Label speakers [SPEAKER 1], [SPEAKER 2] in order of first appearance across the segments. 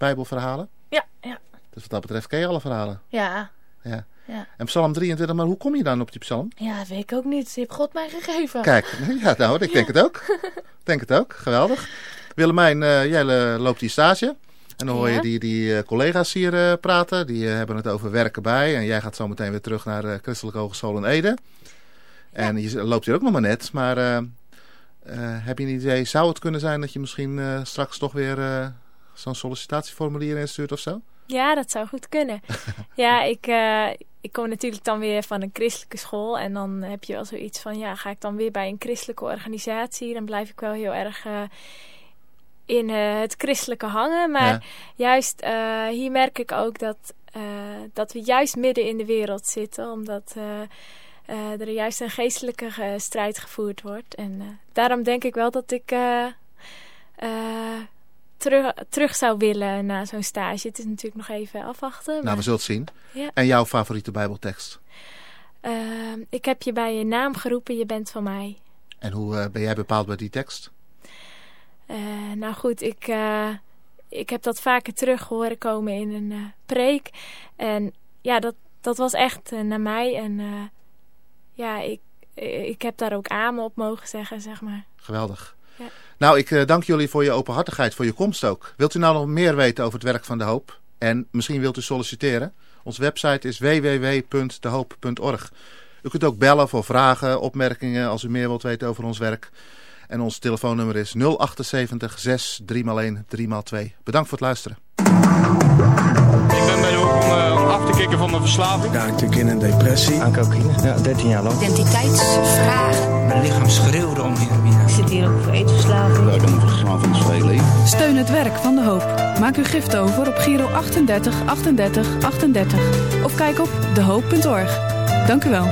[SPEAKER 1] Bijbelverhalen?
[SPEAKER 2] Ja, ja.
[SPEAKER 1] Dus wat dat betreft ken je alle verhalen?
[SPEAKER 2] Ja.
[SPEAKER 1] ja.
[SPEAKER 2] ja.
[SPEAKER 1] En psalm 23, maar hoe kom je dan op die psalm?
[SPEAKER 2] Ja, dat weet ik ook niet. Die heeft God mij gegeven.
[SPEAKER 1] Kijk, ja, nou, ik denk het ook. Ik denk het ook. Geweldig. Willemijn, eh, jij eh, loopt die stage. En dan hoor je die, die eh, collega's hier praten. Die hebben het over werken bij. En jij gaat zo meteen weer terug naar de Christelijke Hogeschool in Ede. En je loopt hier ook nog maar net. Maar heb je een idee, zou het kunnen zijn dat je misschien straks toch weer zo'n sollicitatieformulier instuurt of zo?
[SPEAKER 2] Ja, dat zou goed kunnen. ja, ik, eh, ik kom natuurlijk dan weer van een christelijke school. En dan heb je wel zoiets van, ja, ga ik dan weer bij een christelijke organisatie? Dan blijf ik wel heel erg eh, in eh, het christelijke hangen. Maar juist hier merk ik ook dat, dat we juist midden in de wereld zitten. Omdat... er juist een geestelijke strijd gevoerd wordt. En daarom denk ik wel dat ik terug, terug zou willen na zo'n stage. Het is natuurlijk nog even afwachten.
[SPEAKER 1] Nou, we zullen het zien. En jouw favoriete bijbeltekst?
[SPEAKER 2] Ehm, ik heb je bij je naam geroepen, je bent van mij.
[SPEAKER 1] En hoe eh, ben jij bepaald bij die tekst?
[SPEAKER 2] Eh, nou goed, ik, eh, ik heb dat vaker terug horen komen in een preek. En ja, dat, dat was echt naar mij. En ja, ik, ik heb daar ook amen op mogen zeggen, zeg maar.
[SPEAKER 1] Geweldig.
[SPEAKER 2] Ja.
[SPEAKER 1] Nou, ik eh, dank jullie voor je openhartigheid, voor je komst ook. Wilt u nou nog meer weten over het werk van De Hoop? En misschien wilt u solliciteren? Onze website is www.dehoop.org. U kunt ook bellen voor vragen, opmerkingen, als u meer wilt weten over ons werk. En ons telefoonnummer is 078 6 3 x 1
[SPEAKER 3] 3 x 2. Bedankt voor het luisteren af te kicken van mijn verslaving.
[SPEAKER 4] Ja, natuurlijk in een depressie.
[SPEAKER 5] Aan cocaïne. Ja, 13 jaar lang.
[SPEAKER 6] Identiteitsvragen.
[SPEAKER 5] Mijn lichaam schreeuwde om heroïne.
[SPEAKER 6] Ik zit hier ook voor eetverslaving.
[SPEAKER 7] Werk van de verslavingsveling.
[SPEAKER 8] Steun het werk van de hoop. Maak uw gift over op Giro 38 38 38. Of kijk op dehoop.org. Dank u wel.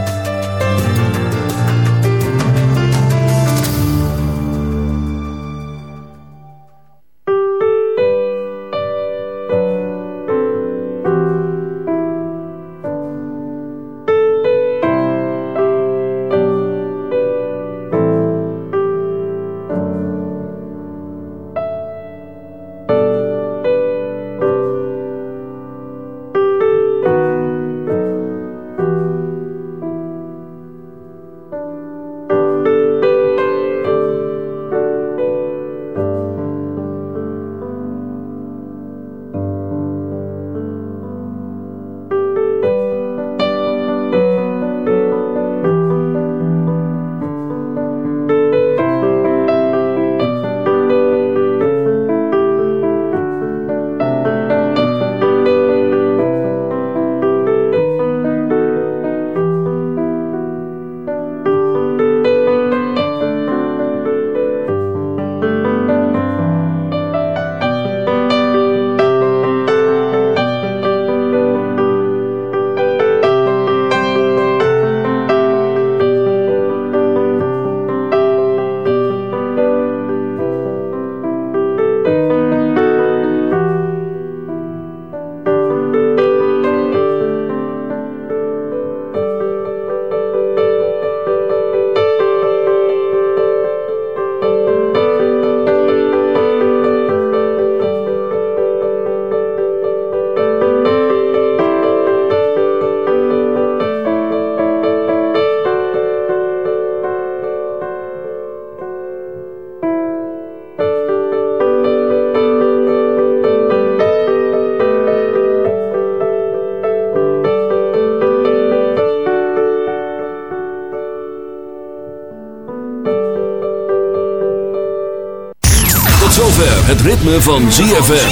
[SPEAKER 9] Het ritme van ZFM.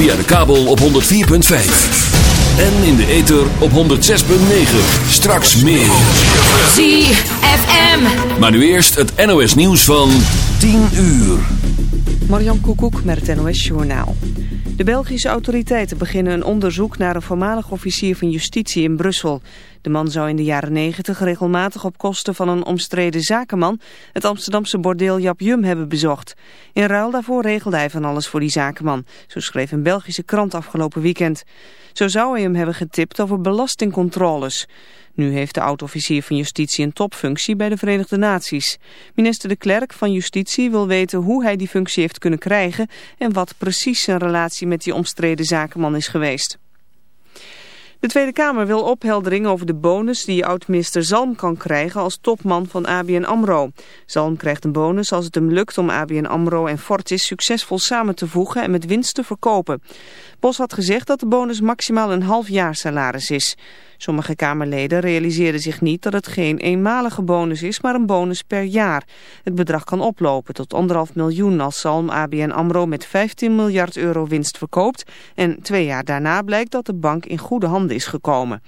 [SPEAKER 9] Via de kabel op 104.5. En in de ether op 106.9. Straks meer.
[SPEAKER 6] ZFM.
[SPEAKER 9] Maar nu eerst het NOS nieuws van 10 uur.
[SPEAKER 10] Marjan Koekoek met het NOS Journaal. De Belgische autoriteiten beginnen een onderzoek naar een voormalig officier van justitie in Brussel... De man zou in de jaren 90 regelmatig op kosten van een omstreden zakenman het Amsterdamse bordeel Jap Jum hebben bezocht. In ruil daarvoor regelde hij van alles voor die zakenman. Zo schreef een Belgische krant afgelopen weekend. Zo zou hij hem hebben getipt over belastingcontroles. Nu heeft de oud-officier van Justitie een topfunctie bij de Verenigde Naties. Minister de Klerk van Justitie wil weten hoe hij die functie heeft kunnen krijgen... en wat precies zijn relatie met die omstreden zakenman is geweest. De Tweede Kamer wil opheldering over de bonus die oud-minister Zalm kan krijgen als topman van ABN AMRO. Zalm krijgt een bonus als het hem lukt om ABN AMRO en Fortis succesvol samen te voegen en met winst te verkopen. Bos had gezegd dat de bonus maximaal een half jaar salaris is. Sommige Kamerleden realiseerden zich niet dat het geen eenmalige bonus is, maar een bonus per jaar. Het bedrag kan oplopen tot anderhalf miljoen als Salm ABN AMRO met 15 miljard euro winst verkoopt. En twee jaar daarna blijkt dat de bank in goede handen is gekomen.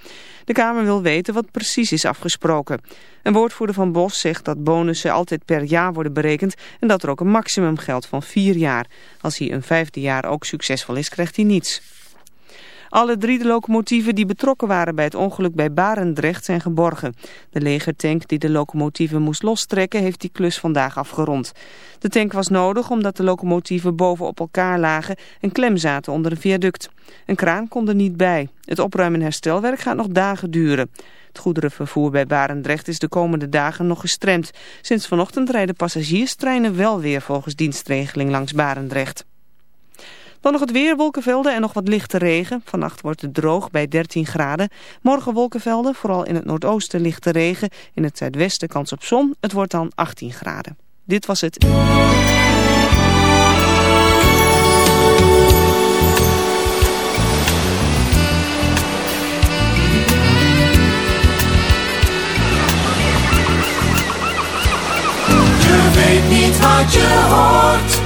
[SPEAKER 10] De Kamer wil weten wat precies is afgesproken. Een woordvoerder van Bos zegt dat bonussen altijd per jaar worden berekend en dat er ook een maximum geldt van vier jaar. Als hij een vijfde jaar ook succesvol is, krijgt hij niets. Alle drie de locomotieven die betrokken waren bij het ongeluk bij Barendrecht zijn geborgen. De legertank die de locomotieven moest lostrekken heeft die klus vandaag afgerond. De tank was nodig omdat de locomotieven boven op elkaar lagen en klem zaten onder een viaduct. Een kraan kon er niet bij. Het opruimen en herstelwerk gaat nog dagen duren. Het goederenvervoer bij Barendrecht is de komende dagen nog gestremd. Sinds vanochtend rijden passagierstreinen wel weer volgens dienstregeling langs Barendrecht. Dan nog het weer, wolkenvelden en nog wat lichte regen. Vannacht wordt het droog bij 13 graden. Morgen wolkenvelden, vooral in het noordoosten lichte regen. In het zuidwesten kans op zon. Het wordt dan 18 graden. Dit was het.
[SPEAKER 4] Je weet niet wat je hoort.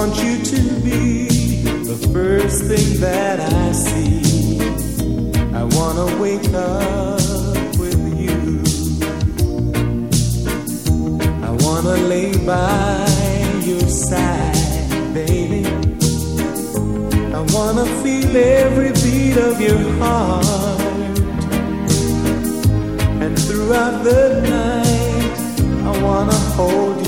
[SPEAKER 7] want you to be the first thing that I see. I want to wake up with you. I want to lay by your side, baby. I want to feel every beat of your heart. And throughout the night, I want to hold you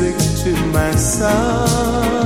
[SPEAKER 7] music to my
[SPEAKER 11] soul.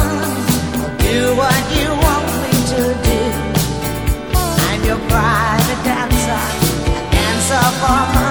[SPEAKER 6] 花。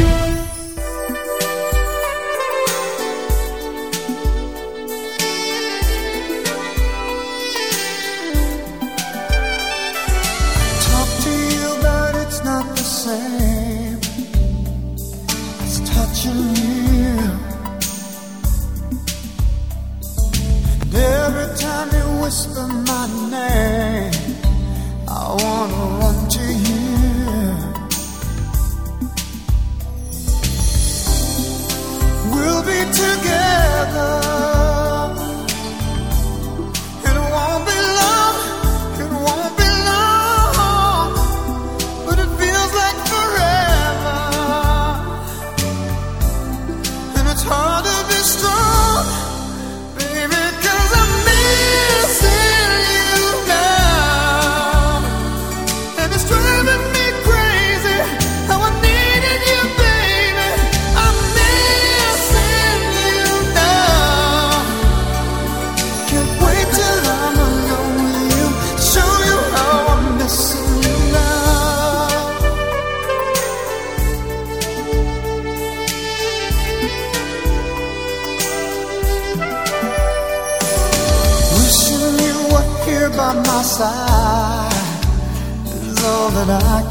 [SPEAKER 12] that I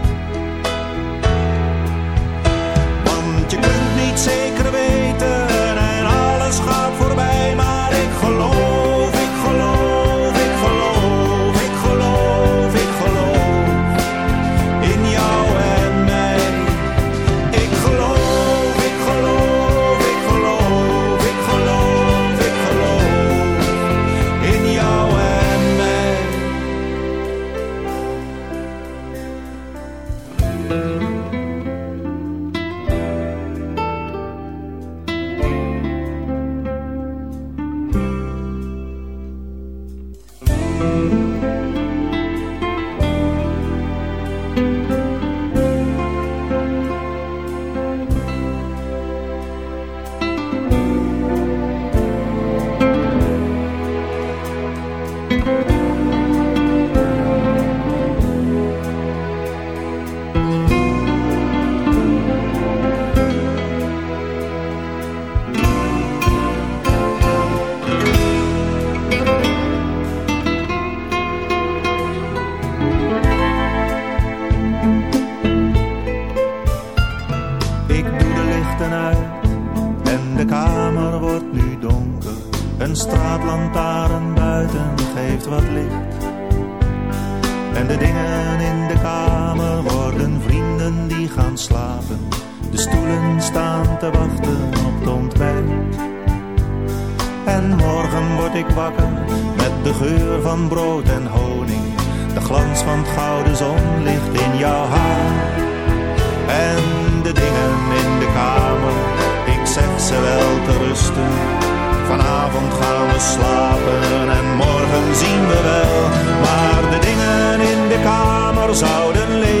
[SPEAKER 13] gaan we slapen en morgen zien we wel. Maar de dingen in de kamer zouden
[SPEAKER 14] leven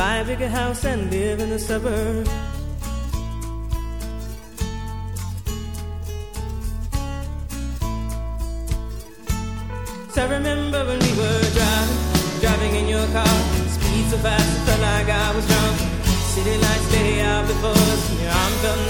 [SPEAKER 14] buy a bigger house and live in the suburbs. I remember when we were driving, driving in your car. Speed so fast, it felt like I was drunk. City lights day out before us, and your arm felt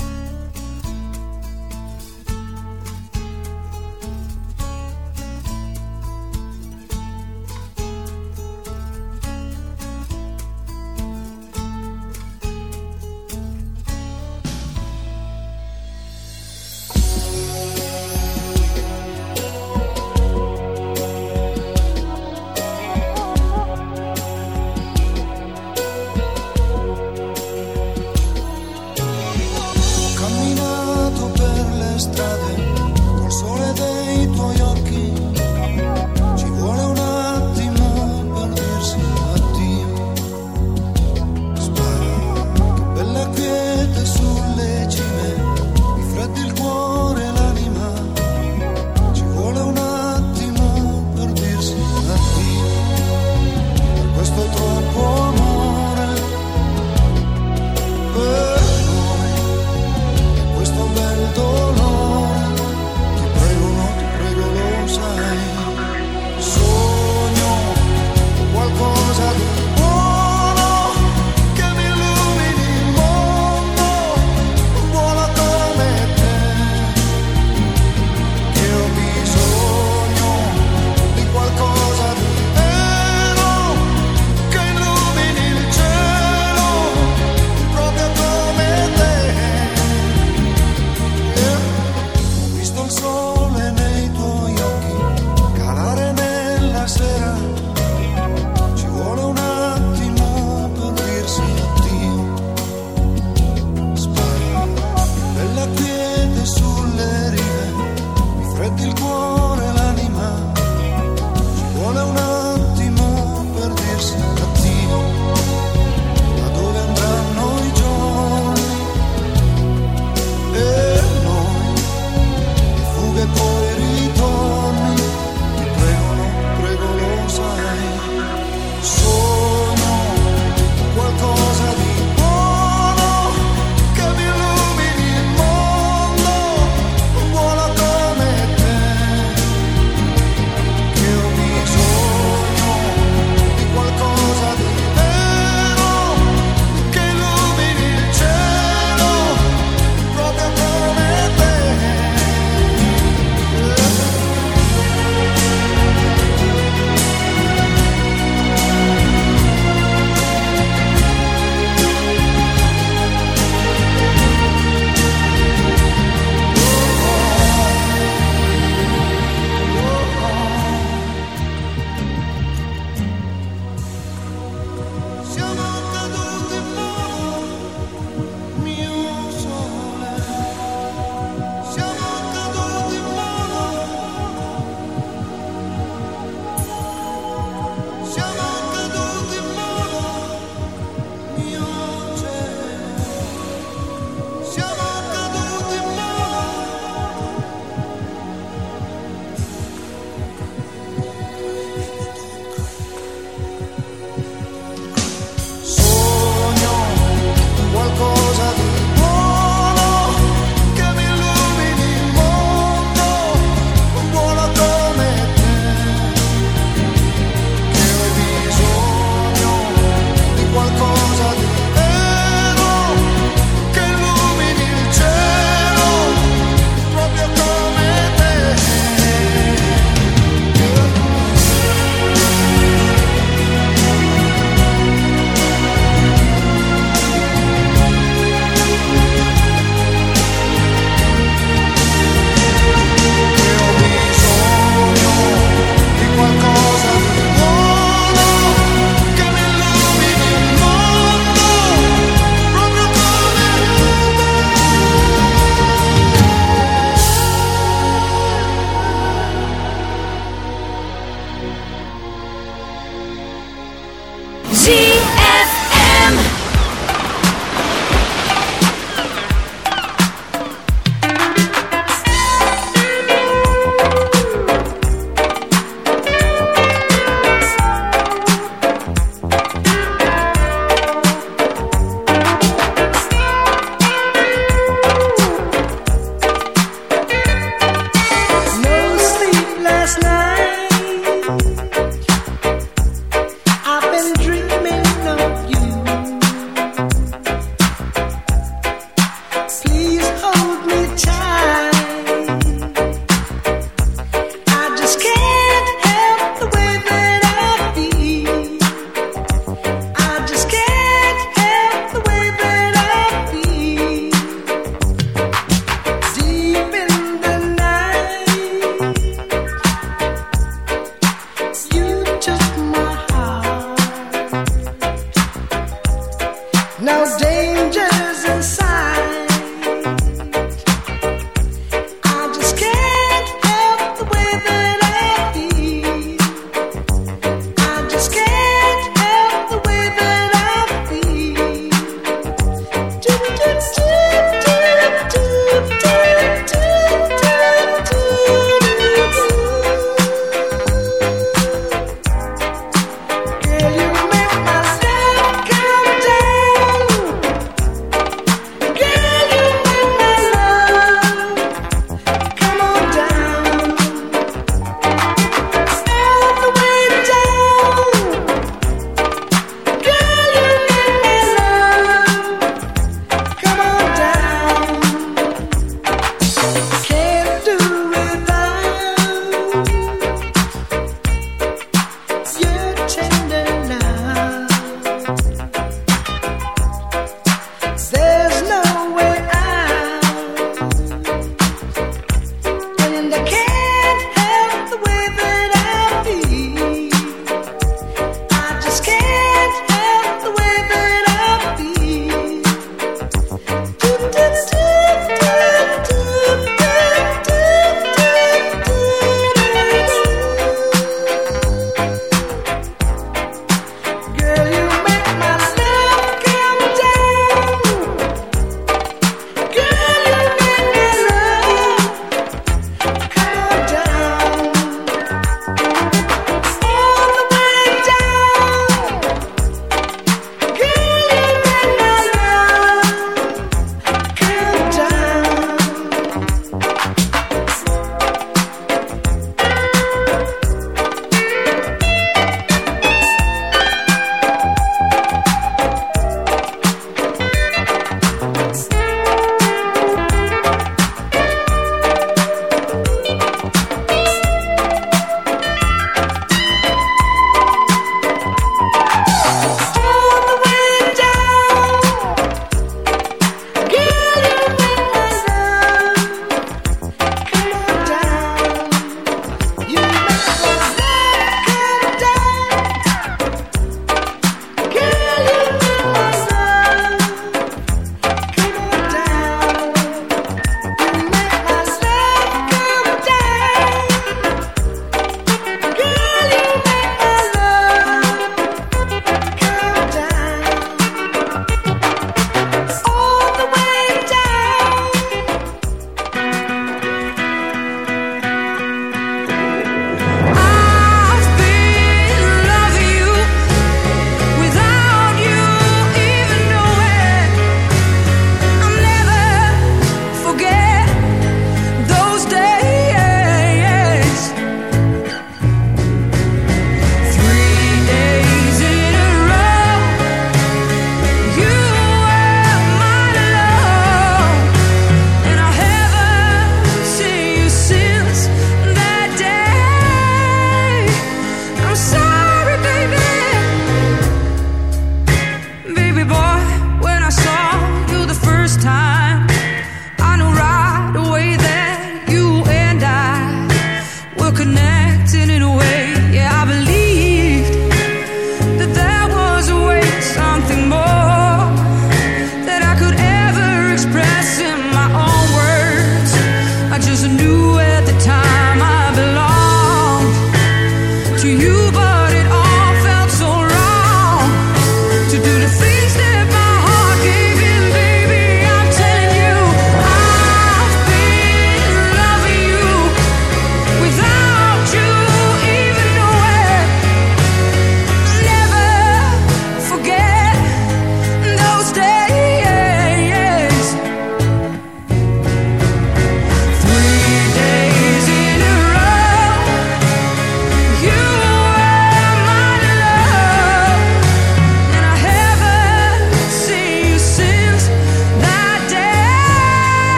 [SPEAKER 12] to
[SPEAKER 15] you